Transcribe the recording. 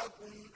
أَمَرَكُمْ